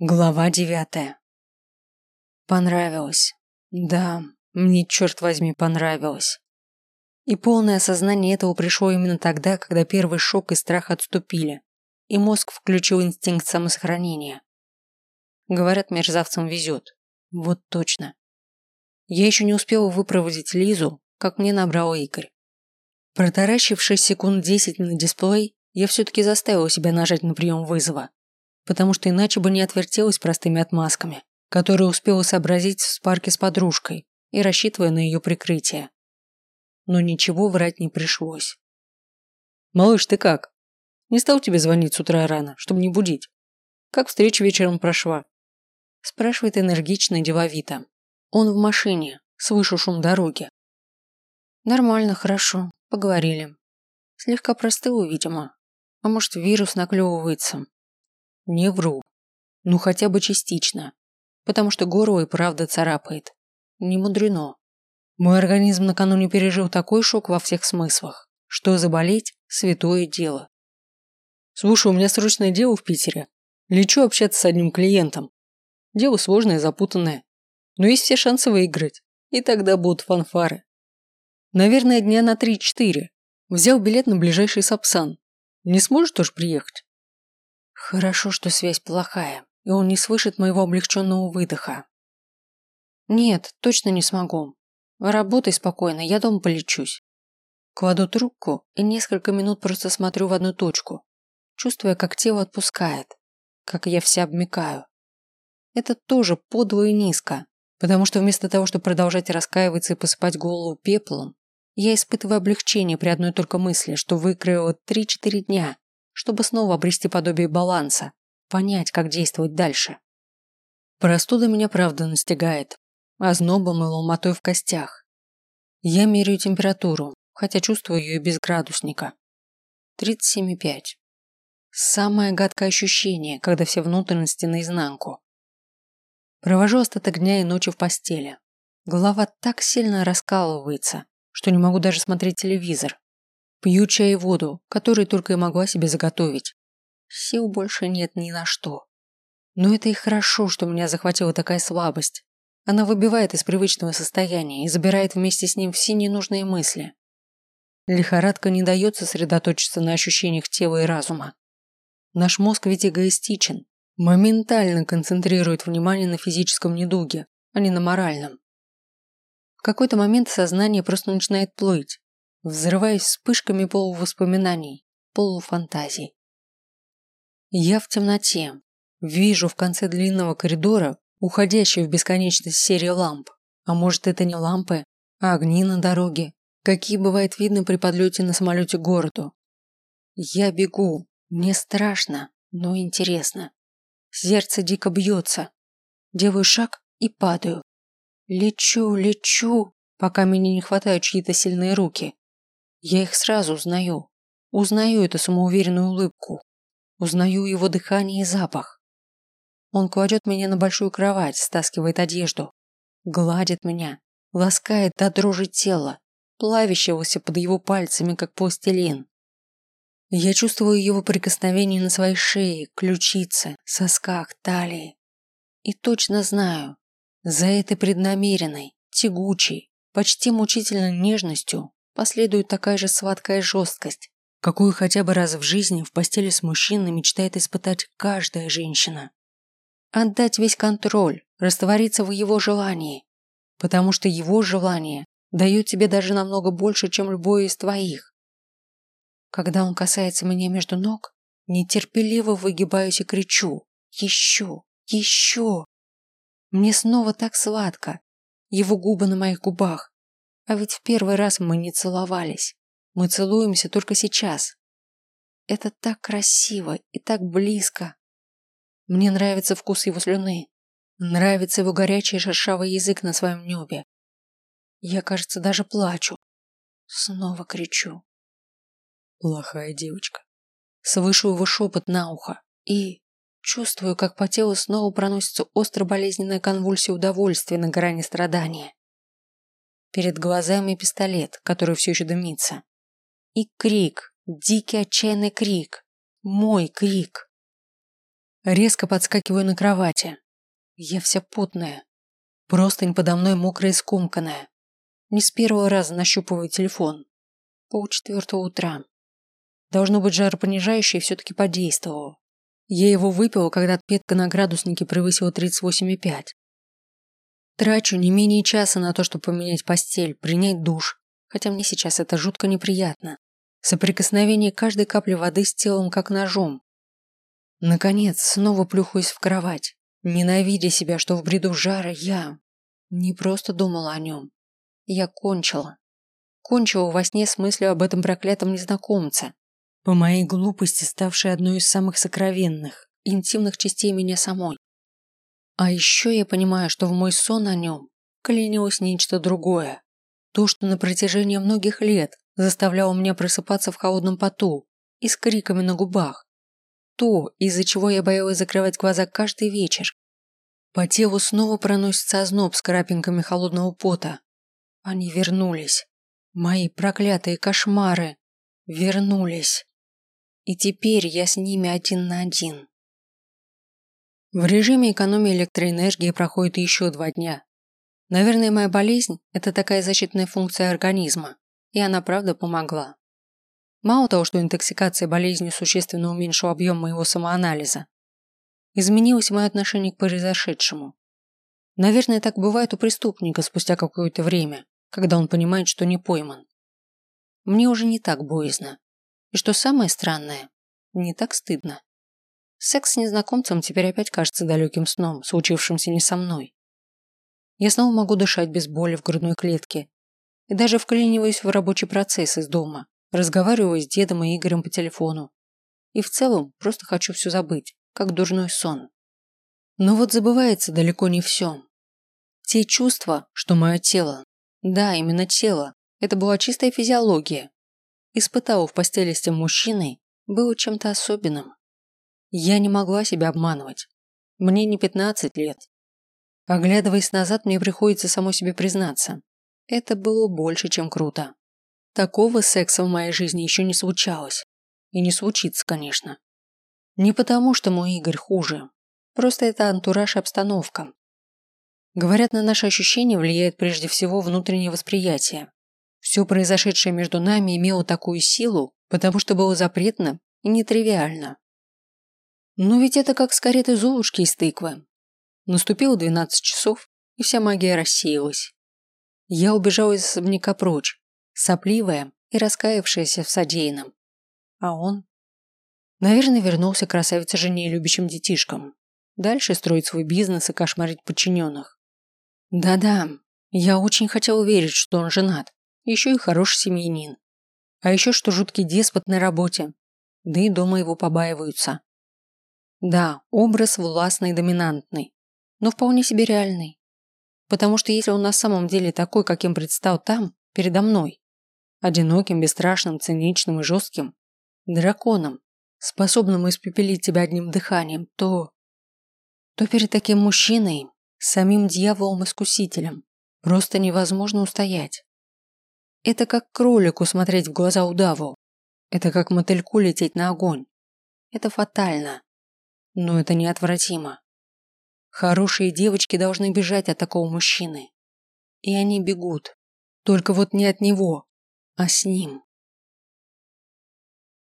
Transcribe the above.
Глава девятая. Понравилось. Да, мне, черт возьми, понравилось. И полное осознание этого пришло именно тогда, когда первый шок и страх отступили, и мозг включил инстинкт самосохранения. Говорят, мерзавцам везет. Вот точно. Я еще не успела выпроводить Лизу, как мне набрал Игорь. Протаращившись секунд десять на дисплей, я все-таки заставила себя нажать на прием вызова потому что иначе бы не отвертелась простыми отмазками, которые успела сообразить в спарке с подружкой и рассчитывая на ее прикрытие. Но ничего врать не пришлось. «Малыш, ты как? Не стал тебе звонить с утра рано, чтобы не будить? Как встреча вечером прошла?» Спрашивает энергично и деловито. Он в машине, слышу шум дороги. Нормально, хорошо, поговорили. Слегка простыл, видимо. А может, вирус наклевывается. Не вру. Ну хотя бы частично. Потому что горло и правда царапает. Не мудрено. Мой организм накануне пережил такой шок во всех смыслах, что заболеть – святое дело. Слушай, у меня срочное дело в Питере. Лечу общаться с одним клиентом. Дело сложное запутанное. Но есть все шансы выиграть. И тогда будут фанфары. Наверное, дня на 3-4. Взял билет на ближайший Сапсан. Не сможешь тоже приехать? Хорошо, что связь плохая, и он не слышит моего облегченного выдоха. Нет, точно не смогу. Работай спокойно, я дома полечусь. Кладу трубку и несколько минут просто смотрю в одну точку, чувствуя, как тело отпускает, как я вся обмикаю. Это тоже подло и низко, потому что вместо того, чтобы продолжать раскаиваться и посыпать голову пеплом, я испытываю облегчение при одной только мысли, что выкроила 3-4 дня, чтобы снова обрести подобие баланса, понять, как действовать дальше. Простуда меня правда настигает, ознобом и ломотой в костях. Я меряю температуру, хотя чувствую ее и без градусника. 37,5. Самое гадкое ощущение, когда все внутренности наизнанку. Провожу остаток дня и ночи в постели. Голова так сильно раскалывается, что не могу даже смотреть телевизор. Пью чай и воду, которые только и могла себе заготовить. Сил больше нет ни на что. Но это и хорошо, что меня захватила такая слабость. Она выбивает из привычного состояния и забирает вместе с ним все ненужные мысли. Лихорадка не дает сосредоточиться на ощущениях тела и разума. Наш мозг ведь эгоистичен, моментально концентрирует внимание на физическом недуге, а не на моральном. В какой-то момент сознание просто начинает плыть, взрываясь вспышками полувоспоминаний, полуфантазий. Я в темноте. Вижу в конце длинного коридора уходящую в бесконечность серию ламп. А может это не лампы, а огни на дороге, какие бывает видно при подлете на самолете к городу. Я бегу. Мне страшно, но интересно. Сердце дико бьется. Делаю шаг и падаю. Лечу, лечу, пока меня не хватают чьи-то сильные руки. Я их сразу узнаю. Узнаю эту самоуверенную улыбку. Узнаю его дыхание и запах. Он кладет меня на большую кровать, стаскивает одежду. Гладит меня, ласкает до дрожи тела, плавящегося под его пальцами, как пластилин. Я чувствую его прикосновение на своей шее, ключице, сосках, талии. И точно знаю, за этой преднамеренной, тягучей, почти мучительной нежностью последует такая же сладкая жесткость, какую хотя бы раз в жизни в постели с мужчиной мечтает испытать каждая женщина. Отдать весь контроль, раствориться в его желании, потому что его желание дает тебе даже намного больше, чем любое из твоих. Когда он касается меня между ног, нетерпеливо выгибаюсь и кричу «Еще! Еще!». Мне снова так сладко, его губы на моих губах, а ведь в первый раз мы не целовались. Мы целуемся только сейчас. Это так красиво и так близко. Мне нравится вкус его слюны. Нравится его горячий шершавый язык на своем небе. Я, кажется, даже плачу. Снова кричу. Плохая девочка. Слышу его шепот на ухо и чувствую, как по телу снова проносится остро болезненная конвульсия удовольствия на грани страдания. Перед глазами пистолет, который все еще дымится. И крик, дикий отчаянный крик. Мой крик. Резко подскакиваю на кровати. Я вся потная. Простынь подо мной мокрая и скомканная. Не с первого раза нащупываю телефон. Полчетвертого утра. Должно быть, жаропонижающее все-таки подействовало. Я его выпила, когда отметка на градуснике превысила 38,5. Трачу не менее часа на то, чтобы поменять постель, принять душ, хотя мне сейчас это жутко неприятно. Соприкосновение каждой капли воды с телом как ножом. Наконец, снова плюхаюсь в кровать, ненавидя себя, что в бреду жара я не просто думала о нем. Я кончила. Кончила во сне с мыслью об этом проклятом незнакомце, по моей глупости ставшей одной из самых сокровенных, интимных частей меня самой. А еще я понимаю, что в мой сон о нем клянилось нечто другое. То, что на протяжении многих лет заставляло меня просыпаться в холодном поту и с криками на губах. То, из-за чего я боялась закрывать глаза каждый вечер. По телу снова проносится озноб с крапинками холодного пота. Они вернулись. Мои проклятые кошмары вернулись. И теперь я с ними один на один. В режиме экономии электроэнергии проходит еще два дня. Наверное, моя болезнь – это такая защитная функция организма, и она правда помогла. Мало того, что интоксикация болезнью существенно уменьшила объем моего самоанализа, изменилось мое отношение к произошедшему. Наверное, так бывает у преступника спустя какое-то время, когда он понимает, что не пойман. Мне уже не так боязно. И что самое странное, не так стыдно. Секс с незнакомцем теперь опять кажется далеким сном, случившимся не со мной. Я снова могу дышать без боли в грудной клетке и даже вклиниваюсь в рабочий процесс из дома, разговариваю с дедом и Игорем по телефону. И в целом просто хочу все забыть, как дурной сон. Но вот забывается далеко не все. Те чувства, что мое тело, да, именно тело, это была чистая физиология, испытала в постели с тем мужчиной, было чем-то особенным. Я не могла себя обманывать. Мне не 15 лет. Оглядываясь назад, мне приходится само себе признаться. Это было больше, чем круто. Такого секса в моей жизни еще не случалось. И не случится, конечно. Не потому, что мой Игорь хуже. Просто это антураж и обстановка. Говорят, на наши ощущения влияет прежде всего внутреннее восприятие. Все произошедшее между нами имело такую силу, потому что было запретно и нетривиально. Но ведь это как с кареты Золушки из тыквы. Наступило двенадцать часов, и вся магия рассеялась. Я убежала из особняка прочь, сопливая и раскаявшаяся в содеянном. А он? Наверное, вернулся красавица жене и любящим детишкам. Дальше строить свой бизнес и кошмарить подчиненных. Да-да, я очень хотела верить, что он женат. Еще и хороший семьянин. А еще что жуткий деспот на работе. Да и дома его побаиваются. Да, образ властный и доминантный, но вполне себе реальный. Потому что если он на самом деле такой, каким предстал там, передо мной, одиноким, бесстрашным, циничным и жестким, драконом, способным испепелить тебя одним дыханием, то... то перед таким мужчиной, самим дьяволом-искусителем, просто невозможно устоять. Это как кролику смотреть в глаза удаву. Это как мотыльку лететь на огонь. Это фатально. Но это неотвратимо. Хорошие девочки должны бежать от такого мужчины. И они бегут. Только вот не от него, а с ним.